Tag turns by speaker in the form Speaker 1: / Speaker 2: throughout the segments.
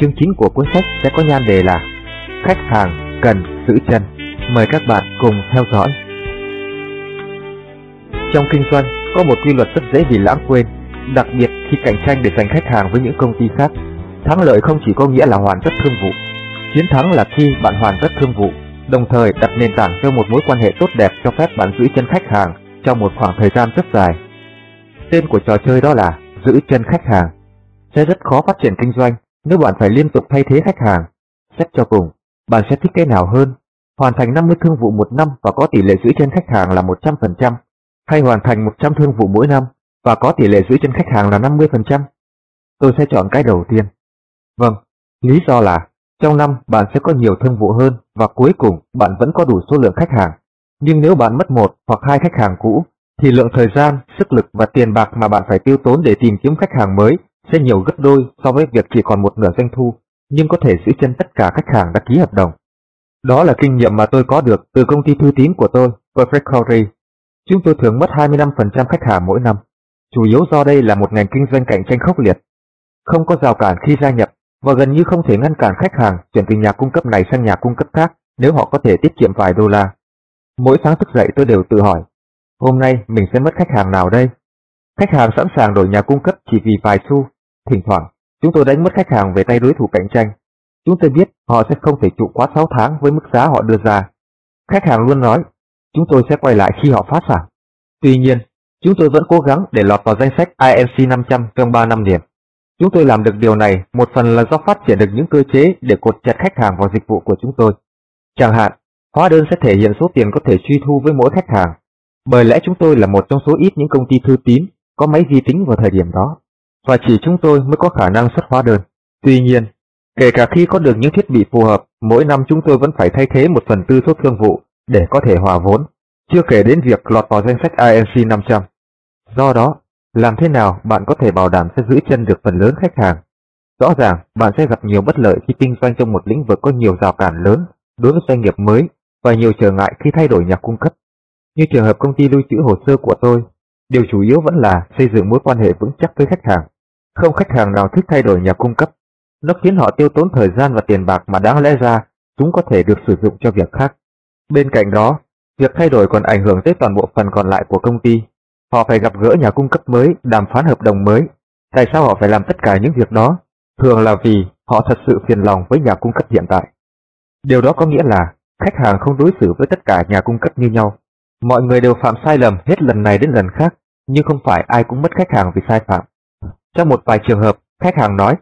Speaker 1: chương chính của cuốn sách sẽ có nhan đề là Khách hàng cần giữ chân. Mời các bạn cùng theo dõi. Trong kinh doanh, có một quy luật rất dễ bị lãng quên, đặc biệt khi cạnh tranh để giành khách hàng với những công ty khác. Thắng lợi không chỉ có nghĩa là hoàn tất thương vụ. Chiến thắng là khi bạn hoàn tất thương vụ, đồng thời đặt nền tảng cho một mối quan hệ tốt đẹp cho phép bạn giữ chân khách hàng trong một khoảng thời gian rất dài. Tên của trò chơi đó là giữ chân khách hàng. Sẽ rất khó phát triển kinh doanh nếu bạn phải liên tục thay thế khách hàng. Xét cho cùng, bạn sẽ thích cái nào hơn? Hoàn thành 50 thương vụ một năm và có tỷ lệ giữ chân khách hàng là 100%, hay hoàn thành 100 thương vụ mỗi năm và có tỷ lệ giữ chân khách hàng là 50%? Tôi sẽ chọn cái đầu tiên. Vâng, lý do là trong năm bạn sẽ có nhiều thương vụ hơn và cuối cùng bạn vẫn có đủ số lượng khách hàng. Nhưng nếu bạn mất một hoặc hai khách hàng cũ, thì lượng thời gian, sức lực và tiền bạc mà bạn phải tiêu tốn để tìm kiếm khách hàng mới sẽ nhiều gấp đôi so với việc chỉ còn một nửa doanh thu, nhưng có thể giữ chân tất cả khách hàng đã ký hợp đồng. Đó là kinh nghiệm mà tôi có được từ công ty thư tín của tôi, Perfect Corey. Chúng tôi thường mất 25% khách hàng mỗi năm, chủ yếu do đây là một ngành kinh doanh cạnh tranh khốc liệt. Không có rào cản khi gia nhập và gần như không thể ngăn cản khách hàng chuyển từ nhà cung cấp này sang nhà cung cấp khác nếu họ có thể tiết kiệm vài đô la. Mỗi sáng thức dậy tôi đều tự hỏi, hôm nay mình sẽ mất khách hàng nào đây? Khách hàng sẵn sàng đổi nhà cung cấp chỉ vì vài xu. Thỉnh thoảng, chúng tôi đánh mất khách hàng về tay đối thủ cạnh tranh. Chúng tôi biết họ sẽ không thể trụ quá 6 tháng với mức giá họ đưa ra. Khách hàng luôn nói, chúng tôi sẽ quay lại khi họ phá sản. Tuy nhiên, chúng tôi vẫn cố gắng để lọt vào danh sách INC 500 trong 3 năm liền. Chúng tôi làm được điều này một phần là do phát triển được những cơ chế để cột chặt khách hàng vào dịch vụ của chúng tôi. Chẳng hạn, hóa đơn sẽ thể hiện số tiền có thể truy thu với mỗi khách hàng, bởi lẽ chúng tôi là một trong số ít những công ty thư tín có máy vi tính vào thời điểm đó, và chỉ chúng tôi mới có khả năng xuất hóa đơn. Tuy nhiên, kể cả khi có được những thiết bị phù hợp, mỗi năm chúng tôi vẫn phải thay thế một phần tư số thương vụ để có thể hòa vốn, chưa kể đến việc lọt vào danh sách INC 500. Do đó, làm thế nào bạn có thể bảo đảm sẽ giữ chân được phần lớn khách hàng? Rõ ràng, bạn sẽ gặp nhiều bất lợi khi kinh doanh trong một lĩnh vực có nhiều rào cản lớn đối với doanh nghiệp mới và nhiều trở ngại khi thay đổi nhà cung cấp. Như trường hợp công ty lưu trữ hồ sơ của tôi, điều chủ yếu vẫn là xây dựng mối quan hệ vững chắc với khách hàng. Không khách hàng nào thích thay đổi nhà cung cấp. Nó khiến họ tiêu tốn thời gian và tiền bạc mà đáng lẽ ra chúng có thể được sử dụng cho việc khác. Bên cạnh đó, việc thay đổi còn ảnh hưởng tới toàn bộ phần còn lại của công ty Họ phải gặp gỡ nhà cung cấp mới, đàm phán hợp đồng mới. Tại sao họ phải làm tất cả những việc đó? Thường là vì họ thật sự phiền lòng với nhà cung cấp hiện tại. Điều đó có nghĩa là khách hàng không đối xử với tất cả nhà cung cấp như nhau. Mọi người đều phạm sai lầm hết lần này đến lần khác, nhưng không phải ai cũng mất khách hàng vì sai phạm. Trong một vài trường hợp, khách hàng nói,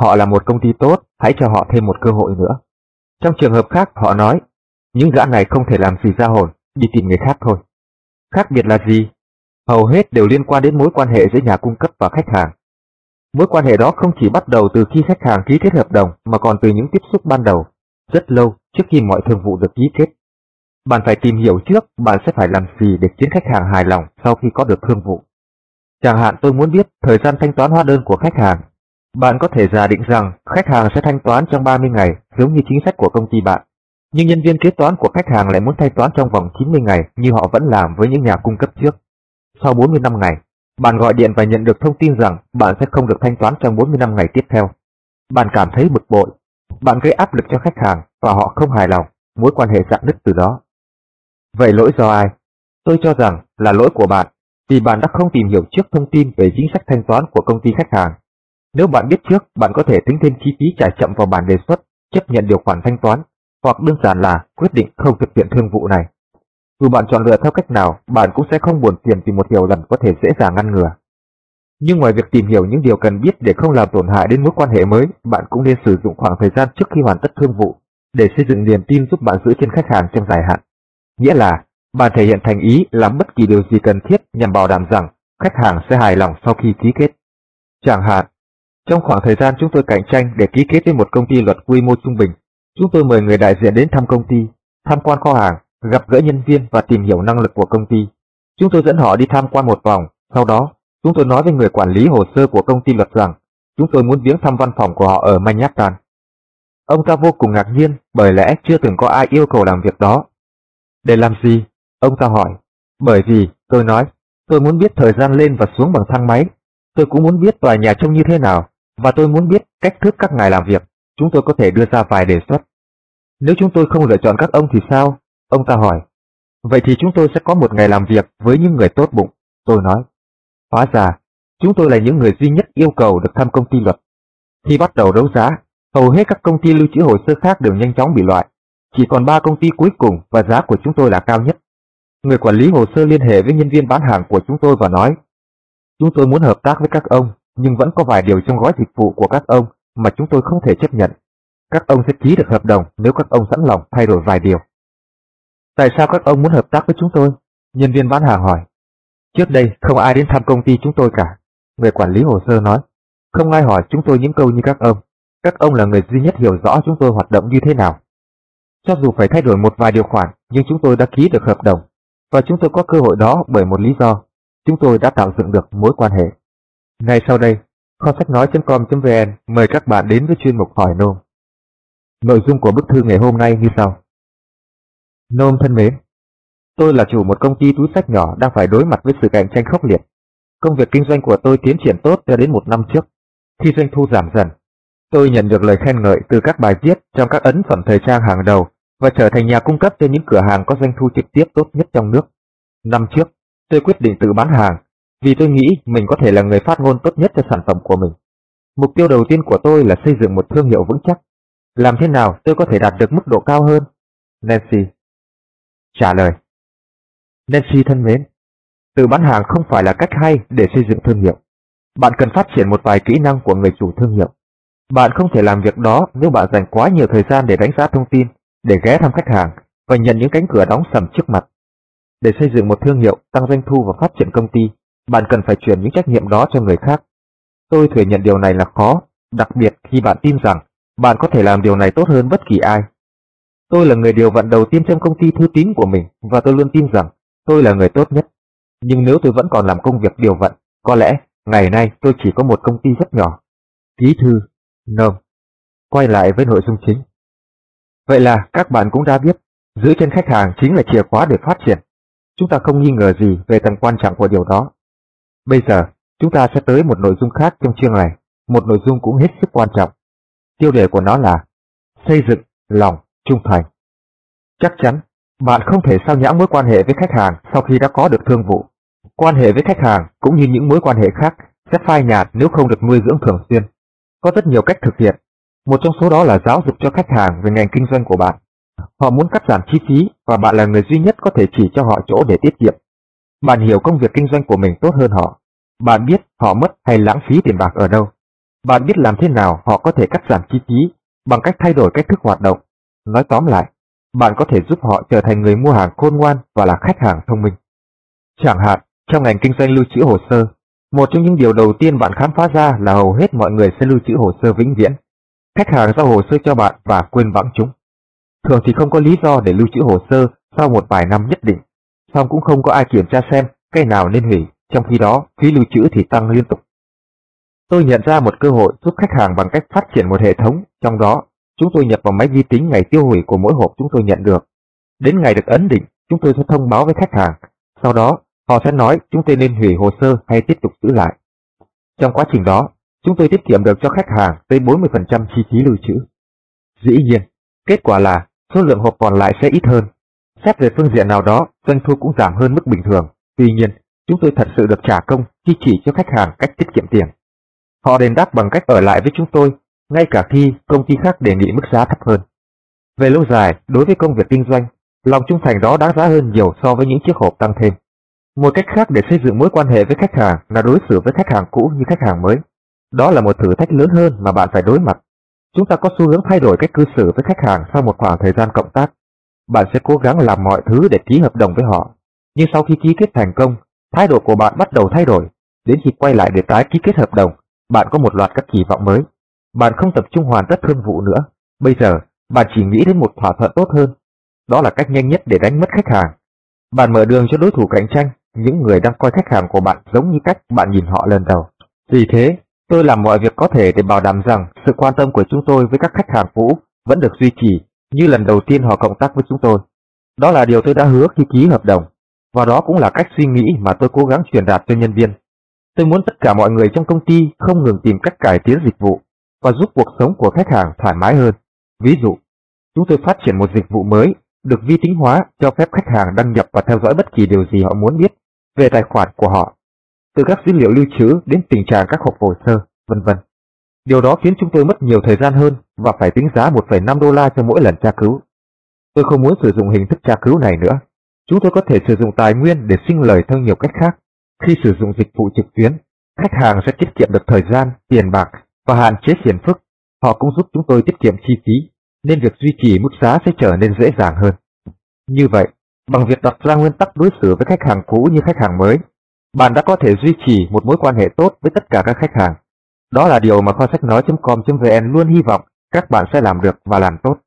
Speaker 1: họ là một công ty tốt, hãy cho họ thêm một cơ hội nữa. Trong trường hợp khác, họ nói, những gã này không thể làm gì ra hồn, đi tìm người khác thôi. Khác biệt là gì? hầu hết đều liên quan đến mối quan hệ giữa nhà cung cấp và khách hàng. Mối quan hệ đó không chỉ bắt đầu từ khi khách hàng ký kết hợp đồng mà còn từ những tiếp xúc ban đầu, rất lâu trước khi mọi thương vụ được ký kết. Bạn phải tìm hiểu trước bạn sẽ phải làm gì để khiến khách hàng hài lòng sau khi có được thương vụ. Chẳng hạn tôi muốn biết thời gian thanh toán hóa đơn của khách hàng. Bạn có thể giả định rằng khách hàng sẽ thanh toán trong 30 ngày giống như chính sách của công ty bạn. Nhưng nhân viên kế toán của khách hàng lại muốn thanh toán trong vòng 90 ngày như họ vẫn làm với những nhà cung cấp trước. Sau 45 ngày, bạn gọi điện và nhận được thông tin rằng bạn sẽ không được thanh toán trong 45 ngày tiếp theo. Bạn cảm thấy bực bội, bạn gây áp lực cho khách hàng và họ không hài lòng, mối quan hệ rạn nứt từ đó. Vậy lỗi do ai? Tôi cho rằng là lỗi của bạn, vì bạn đã không tìm hiểu trước thông tin về chính sách thanh toán của công ty khách hàng. Nếu bạn biết trước, bạn có thể tính thêm chi phí trả chậm vào bản đề xuất, chấp nhận điều khoản thanh toán, hoặc đơn giản là quyết định không thực hiện thương vụ này. Dù bạn chọn lựa theo cách nào, bạn cũng sẽ không buồn phiền vì một hiểu lầm có thể dễ dàng ngăn ngừa. Nhưng ngoài việc tìm hiểu những điều cần biết để không làm tổn hại đến mối quan hệ mới, bạn cũng nên sử dụng khoảng thời gian trước khi hoàn tất thương vụ để xây dựng niềm tin giúp bạn giữ chân khách hàng trong dài hạn. Nghĩa là, bạn thể hiện thành ý làm bất kỳ điều gì cần thiết nhằm bảo đảm rằng khách hàng sẽ hài lòng sau khi ký kết. Chẳng hạn, trong khoảng thời gian chúng tôi cạnh tranh để ký kết với một công ty luật quy mô trung bình, chúng tôi mời người đại diện đến thăm công ty, tham quan kho hàng gặp gỡ nhân viên và tìm hiểu năng lực của công ty. Chúng tôi dẫn họ đi tham quan một vòng, sau đó chúng tôi nói với người quản lý hồ sơ của công ty luật rằng chúng tôi muốn viếng thăm văn phòng của họ ở Manhattan. Ông ta vô cùng ngạc nhiên bởi lẽ chưa từng có ai yêu cầu làm việc đó. Để làm gì? Ông ta hỏi. Bởi vì, tôi nói, tôi muốn biết thời gian lên và xuống bằng thang máy. Tôi cũng muốn biết tòa nhà trông như thế nào, và tôi muốn biết cách thức các ngài làm việc. Chúng tôi có thể đưa ra vài đề xuất. Nếu chúng tôi không lựa chọn các ông thì sao? Ông ta hỏi. Vậy thì chúng tôi sẽ có một ngày làm việc với những người tốt bụng, tôi nói. Hóa ra, chúng tôi là những người duy nhất yêu cầu được thăm công ty luật. Khi bắt đầu đấu giá, hầu hết các công ty lưu trữ hồ sơ khác đều nhanh chóng bị loại. Chỉ còn ba công ty cuối cùng và giá của chúng tôi là cao nhất. Người quản lý hồ sơ liên hệ với nhân viên bán hàng của chúng tôi và nói, chúng tôi muốn hợp tác với các ông, nhưng vẫn có vài điều trong gói dịch vụ của các ông mà chúng tôi không thể chấp nhận. Các ông sẽ ký được hợp đồng nếu các ông sẵn lòng thay đổi vài điều. Tại sao các ông muốn hợp tác với chúng tôi? Nhân viên bán hàng hỏi. Trước đây không ai đến thăm công ty chúng tôi cả. Người quản lý hồ sơ nói. Không ai hỏi chúng tôi những câu như các ông. Các ông là người duy nhất hiểu rõ chúng tôi hoạt động như thế nào. Cho dù phải thay đổi một vài điều khoản, nhưng chúng tôi đã ký được hợp đồng. Và chúng tôi có cơ hội đó bởi một lý do. Chúng tôi đã tạo dựng được mối quan hệ. Ngay sau đây, kho sách nói.com.vn mời các bạn đến với chuyên mục hỏi nôm. Nội dung của bức thư ngày hôm nay như sau. Nôm thân mến, tôi là chủ một công ty túi sách nhỏ đang phải đối mặt với sự cạnh tranh khốc liệt. Công việc kinh doanh của tôi tiến triển tốt cho đến một năm trước. Khi doanh thu giảm dần, tôi nhận được lời khen ngợi từ các bài viết trong các ấn phẩm thời trang hàng đầu và trở thành nhà cung cấp cho những cửa hàng có doanh thu trực tiếp tốt nhất trong nước. Năm trước, tôi quyết định tự bán hàng vì tôi nghĩ mình có thể là người phát ngôn tốt nhất cho sản phẩm của mình. Mục tiêu đầu tiên của tôi là xây dựng một thương hiệu vững chắc. Làm thế nào tôi có thể đạt được mức độ cao hơn? Nancy Trả lời Nancy thân mến, tự bán hàng không phải là cách hay để xây dựng thương hiệu. Bạn cần phát triển một vài kỹ năng của người chủ thương hiệu. Bạn không thể làm việc đó nếu bạn dành quá nhiều thời gian để đánh giá thông tin, để ghé thăm khách hàng và nhận những cánh cửa đóng sầm trước mặt. Để xây dựng một thương hiệu, tăng doanh thu và phát triển công ty, bạn cần phải chuyển những trách nhiệm đó cho người khác. Tôi thừa nhận điều này là khó, đặc biệt khi bạn tin rằng bạn có thể làm điều này tốt hơn bất kỳ ai. Tôi là người điều vận đầu tiên trong công ty thư tín của mình và tôi luôn tin rằng tôi là người tốt nhất. Nhưng nếu tôi vẫn còn làm công việc điều vận, có lẽ ngày nay tôi chỉ có một công ty rất nhỏ. Ký thư, nôm. Quay lại với nội dung chính. Vậy là các bạn cũng đã biết, giữ chân khách hàng chính là chìa khóa để phát triển. Chúng ta không nghi ngờ gì về tầm quan trọng của điều đó. Bây giờ, chúng ta sẽ tới một nội dung khác trong chương này, một nội dung cũng hết sức quan trọng. Tiêu đề của nó là xây dựng lòng trung thành. Chắc chắn, bạn không thể sao nhãng mối quan hệ với khách hàng sau khi đã có được thương vụ. Quan hệ với khách hàng cũng như những mối quan hệ khác sẽ phai nhạt nếu không được nuôi dưỡng thường xuyên. Có rất nhiều cách thực hiện. Một trong số đó là giáo dục cho khách hàng về ngành kinh doanh của bạn. Họ muốn cắt giảm chi phí và bạn là người duy nhất có thể chỉ cho họ chỗ để tiết kiệm. Bạn hiểu công việc kinh doanh của mình tốt hơn họ. Bạn biết họ mất hay lãng phí tiền bạc ở đâu. Bạn biết làm thế nào họ có thể cắt giảm chi phí bằng cách thay đổi cách thức hoạt động. Nói tóm lại, bạn có thể giúp họ trở thành người mua hàng khôn ngoan và là khách hàng thông minh. Chẳng hạn, trong ngành kinh doanh lưu trữ hồ sơ, một trong những điều đầu tiên bạn khám phá ra là hầu hết mọi người sẽ lưu trữ hồ sơ vĩnh viễn. Khách hàng giao hồ sơ cho bạn và quên vắng chúng. Thường thì không có lý do để lưu trữ hồ sơ sau một vài năm nhất định, song cũng không có ai kiểm tra xem cái nào nên hủy, trong khi đó phí lưu trữ thì tăng liên tục. Tôi nhận ra một cơ hội giúp khách hàng bằng cách phát triển một hệ thống, trong đó chúng tôi nhập vào máy vi tính ngày tiêu hủy của mỗi hộp chúng tôi nhận được. Đến ngày được ấn định, chúng tôi sẽ thông báo với khách hàng, sau đó họ sẽ nói chúng tôi nên hủy hồ sơ hay tiếp tục giữ lại. Trong quá trình đó, chúng tôi tiết kiệm được cho khách hàng tới 40% chi phí lưu trữ. Dĩ nhiên, kết quả là số lượng hộp còn lại sẽ ít hơn. Xét về phương diện nào đó, doanh thu cũng giảm hơn mức bình thường. Tuy nhiên, chúng tôi thật sự được trả công khi chỉ cho khách hàng cách tiết kiệm tiền. Họ đền đáp bằng cách ở lại với chúng tôi, ngay cả khi công ty khác đề nghị mức giá thấp hơn. Về lâu dài, đối với công việc kinh doanh, lòng trung thành đó đáng giá hơn nhiều so với những chiếc hộp tăng thêm. Một cách khác để xây dựng mối quan hệ với khách hàng là đối xử với khách hàng cũ như khách hàng mới. Đó là một thử thách lớn hơn mà bạn phải đối mặt. Chúng ta có xu hướng thay đổi cách cư xử với khách hàng sau một khoảng thời gian cộng tác. Bạn sẽ cố gắng làm mọi thứ để ký hợp đồng với họ. Nhưng sau khi ký kết thành công, thái độ của bạn bắt đầu thay đổi. Đến khi quay lại để tái ký kết hợp đồng, bạn có một loạt các kỳ vọng mới. Bạn không tập trung hoàn tất thương vụ nữa. Bây giờ, bạn chỉ nghĩ đến một thỏa thuận tốt hơn. Đó là cách nhanh nhất để đánh mất khách hàng. Bạn mở đường cho đối thủ cạnh tranh, những người đang coi khách hàng của bạn giống như cách bạn nhìn họ lần đầu. Vì thế, tôi làm mọi việc có thể để bảo đảm rằng sự quan tâm của chúng tôi với các khách hàng cũ vẫn được duy trì như lần đầu tiên họ cộng tác với chúng tôi. Đó là điều tôi đã hứa khi ký hợp đồng, và đó cũng là cách suy nghĩ mà tôi cố gắng truyền đạt cho nhân viên. Tôi muốn tất cả mọi người trong công ty không ngừng tìm cách cải tiến dịch vụ và giúp cuộc sống của khách hàng thoải mái hơn. Ví dụ, chúng tôi phát triển một dịch vụ mới được vi tính hóa cho phép khách hàng đăng nhập và theo dõi bất kỳ điều gì họ muốn biết về tài khoản của họ, từ các dữ liệu lưu trữ đến tình trạng các hộp hồ sơ, vân vân. Điều đó khiến chúng tôi mất nhiều thời gian hơn và phải tính giá 1,5 đô la cho mỗi lần tra cứu. Tôi không muốn sử dụng hình thức tra cứu này nữa. Chúng tôi có thể sử dụng tài nguyên để sinh lời theo nhiều cách khác. Khi sử dụng dịch vụ trực tuyến, khách hàng sẽ tiết kiệm được thời gian, tiền bạc và hạn chế phiền phức. Họ cũng giúp chúng tôi tiết kiệm chi phí, nên việc duy trì mức giá sẽ trở nên dễ dàng hơn. Như vậy, bằng việc đặt ra nguyên tắc đối xử với khách hàng cũ như khách hàng mới, bạn đã có thể duy trì một mối quan hệ tốt với tất cả các khách hàng. Đó là điều mà kho sách nói.com.vn luôn hy vọng các bạn sẽ làm được và làm tốt.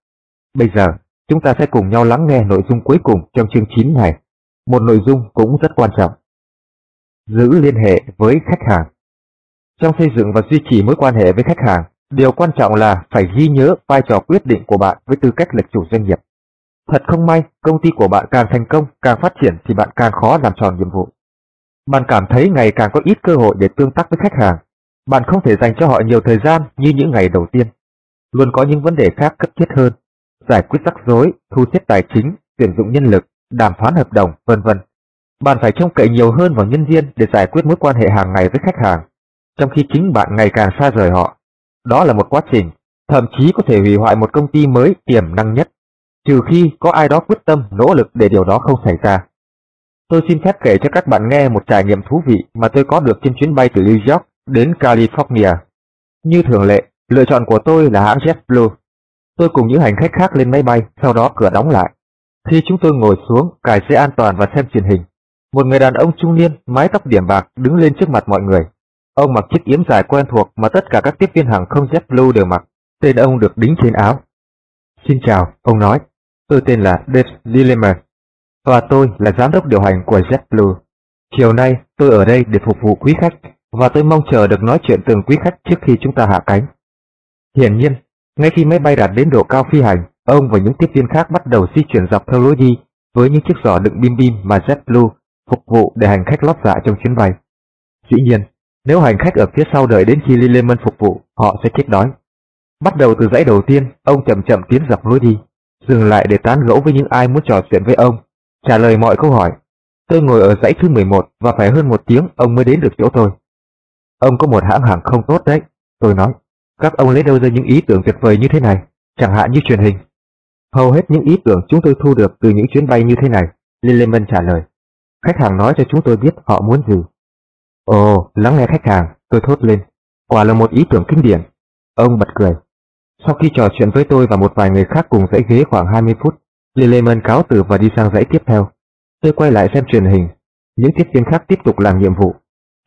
Speaker 1: Bây giờ, chúng ta sẽ cùng nhau lắng nghe nội dung cuối cùng trong chương 9 này, một nội dung cũng rất quan trọng. Giữ liên hệ với khách hàng Trong xây dựng và duy trì mối quan hệ với khách hàng, điều quan trọng là phải ghi nhớ vai trò quyết định của bạn với tư cách là chủ doanh nghiệp. Thật không may, công ty của bạn càng thành công, càng phát triển thì bạn càng khó làm tròn nhiệm vụ. Bạn cảm thấy ngày càng có ít cơ hội để tương tác với khách hàng. Bạn không thể dành cho họ nhiều thời gian như những ngày đầu tiên. Luôn có những vấn đề khác cấp thiết hơn, giải quyết rắc rối, thu xếp tài chính, tuyển dụng nhân lực, đàm phán hợp đồng, vân vân. Bạn phải trông cậy nhiều hơn vào nhân viên để giải quyết mối quan hệ hàng ngày với khách hàng, trong khi chính bạn ngày càng xa rời họ. Đó là một quá trình, thậm chí có thể hủy hoại một công ty mới tiềm năng nhất, trừ khi có ai đó quyết tâm nỗ lực để điều đó không xảy ra. Tôi xin phép kể cho các bạn nghe một trải nghiệm thú vị mà tôi có được trên chuyến bay từ New York đến California. Như thường lệ, lựa chọn của tôi là hãng JetBlue. Tôi cùng những hành khách khác lên máy bay, sau đó cửa đóng lại. Khi chúng tôi ngồi xuống, cài dây an toàn và xem truyền hình, một người đàn ông trung niên, mái tóc điểm bạc đứng lên trước mặt mọi người. Ông mặc chiếc yếm dài quen thuộc mà tất cả các tiếp viên hàng không JetBlue đều mặc. Tên ông được đính trên áo. Xin chào, ông nói. Tôi tên là Dave Lilleman và tôi là giám đốc điều hành của JetBlue. Chiều nay tôi ở đây để phục vụ quý khách và tôi mong chờ được nói chuyện từng quý khách trước khi chúng ta hạ cánh. Hiển nhiên, ngay khi máy bay đạt đến độ cao phi hành, ông và những tiếp viên khác bắt đầu di chuyển dọc theo lối đi với những chiếc giỏ đựng bim bim mà JetBlue phục vụ để hành khách lót dạ trong chuyến bay. Dĩ nhiên, nếu hành khách ở phía sau đợi đến khi Lilleman phục vụ, họ sẽ chết đói. Bắt đầu từ dãy đầu tiên, ông chậm chậm tiến dọc lối đi, dừng lại để tán gẫu với những ai muốn trò chuyện với ông trả lời mọi câu hỏi. Tôi ngồi ở dãy thứ 11 và phải hơn một tiếng ông mới đến được chỗ tôi. Ông có một hãng hàng không tốt đấy, tôi nói. Các ông lấy đâu ra những ý tưởng tuyệt vời như thế này, chẳng hạn như truyền hình. Hầu hết những ý tưởng chúng tôi thu được từ những chuyến bay như thế này, Lilleman trả lời. Khách hàng nói cho chúng tôi biết họ muốn gì. Ồ, lắng nghe khách hàng, tôi thốt lên. Quả là một ý tưởng kinh điển. Ông bật cười. Sau khi trò chuyện với tôi và một vài người khác cùng dãy ghế khoảng 20 phút, Lilleman cáo từ và đi sang dãy tiếp theo. Tôi quay lại xem truyền hình. Những tiếp viên khác tiếp tục làm nhiệm vụ.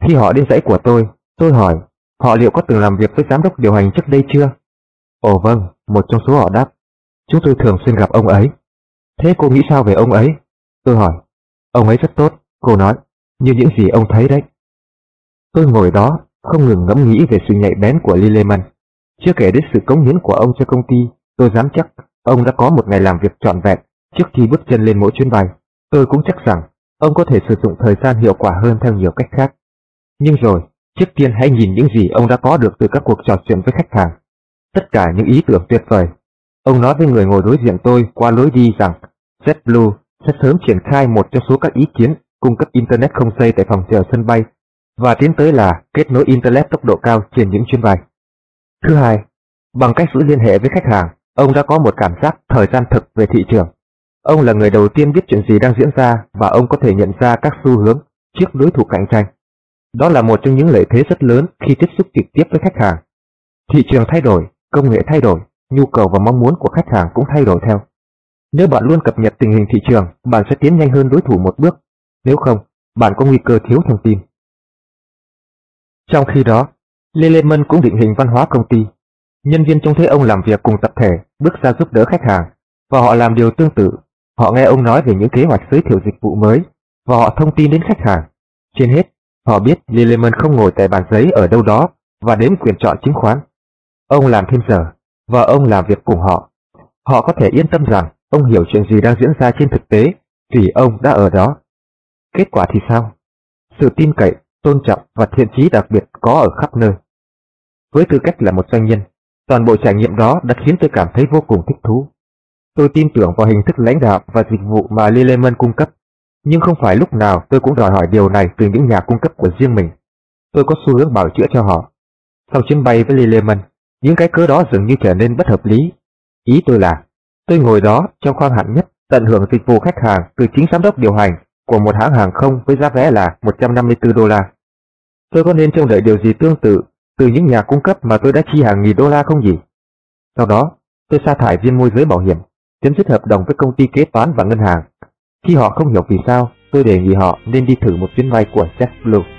Speaker 1: Khi họ đến dãy của tôi, tôi hỏi họ liệu có từng làm việc với giám đốc điều hành trước đây chưa? Ồ vâng, một trong số họ đáp. Chúng tôi thường xuyên gặp ông ấy. Thế cô nghĩ sao về ông ấy? Tôi hỏi. Ông ấy rất tốt, cô nói, như những gì ông thấy đấy. Tôi ngồi đó, không ngừng ngẫm nghĩ về sự nhạy bén của Lilleman. Chưa kể đến sự cống hiến của ông cho công ty, tôi dám chắc Ông đã có một ngày làm việc trọn vẹn trước khi bước chân lên mỗi chuyến bay. Tôi cũng chắc rằng ông có thể sử dụng thời gian hiệu quả hơn theo nhiều cách khác. Nhưng rồi, trước tiên hãy nhìn những gì ông đã có được từ các cuộc trò chuyện với khách hàng. Tất cả những ý tưởng tuyệt vời. Ông nói với người ngồi đối diện tôi qua lối đi rằng JetBlue sẽ sớm triển khai một trong số các ý kiến cung cấp Internet không dây tại phòng chờ sân bay và tiến tới là kết nối Internet tốc độ cao trên những chuyến bay. Thứ hai, bằng cách giữ liên hệ với khách hàng, Ông đã có một cảm giác thời gian thực về thị trường. Ông là người đầu tiên biết chuyện gì đang diễn ra và ông có thể nhận ra các xu hướng trước đối thủ cạnh tranh. Đó là một trong những lợi thế rất lớn khi tiếp xúc trực tiếp với khách hàng. Thị trường thay đổi, công nghệ thay đổi, nhu cầu và mong muốn của khách hàng cũng thay đổi theo. Nếu bạn luôn cập nhật tình hình thị trường, bạn sẽ tiến nhanh hơn đối thủ một bước. Nếu không, bạn có nguy cơ thiếu thông tin. Trong khi đó, Leleman cũng định hình văn hóa công ty Nhân viên trông thấy ông làm việc cùng tập thể, bước ra giúp đỡ khách hàng, và họ làm điều tương tự. Họ nghe ông nói về những kế hoạch giới thiệu dịch vụ mới, và họ thông tin đến khách hàng. Trên hết, họ biết Lilleman không ngồi tại bàn giấy ở đâu đó và đếm quyền chọn chứng khoán. Ông làm thêm giờ, và ông làm việc cùng họ. Họ có thể yên tâm rằng ông hiểu chuyện gì đang diễn ra trên thực tế vì ông đã ở đó. Kết quả thì sao? Sự tin cậy, tôn trọng và thiện chí đặc biệt có ở khắp nơi. Với tư cách là một doanh nhân, toàn bộ trải nghiệm đó đã khiến tôi cảm thấy vô cùng thích thú. Tôi tin tưởng vào hình thức lãnh đạo và dịch vụ mà Lilleman cung cấp, nhưng không phải lúc nào tôi cũng đòi hỏi điều này từ những nhà cung cấp của riêng mình. Tôi có xu hướng bảo chữa cho họ. Sau chuyến bay với Lilleman, những cái cớ đó dường như trở nên bất hợp lý. Ý tôi là, tôi ngồi đó trong khoang hạng nhất tận hưởng dịch vụ khách hàng từ chính giám đốc điều hành của một hãng hàng không với giá vé là 154 đô la. Tôi có nên trông đợi điều gì tương tự từ những nhà cung cấp mà tôi đã chi hàng nghìn đô la không gì? Sau đó, tôi sa thải viên môi giới bảo hiểm, chấm dứt hợp đồng với công ty kế toán và ngân hàng. Khi họ không hiểu vì sao, tôi đề nghị họ nên đi thử một chuyến bay của JetBlue.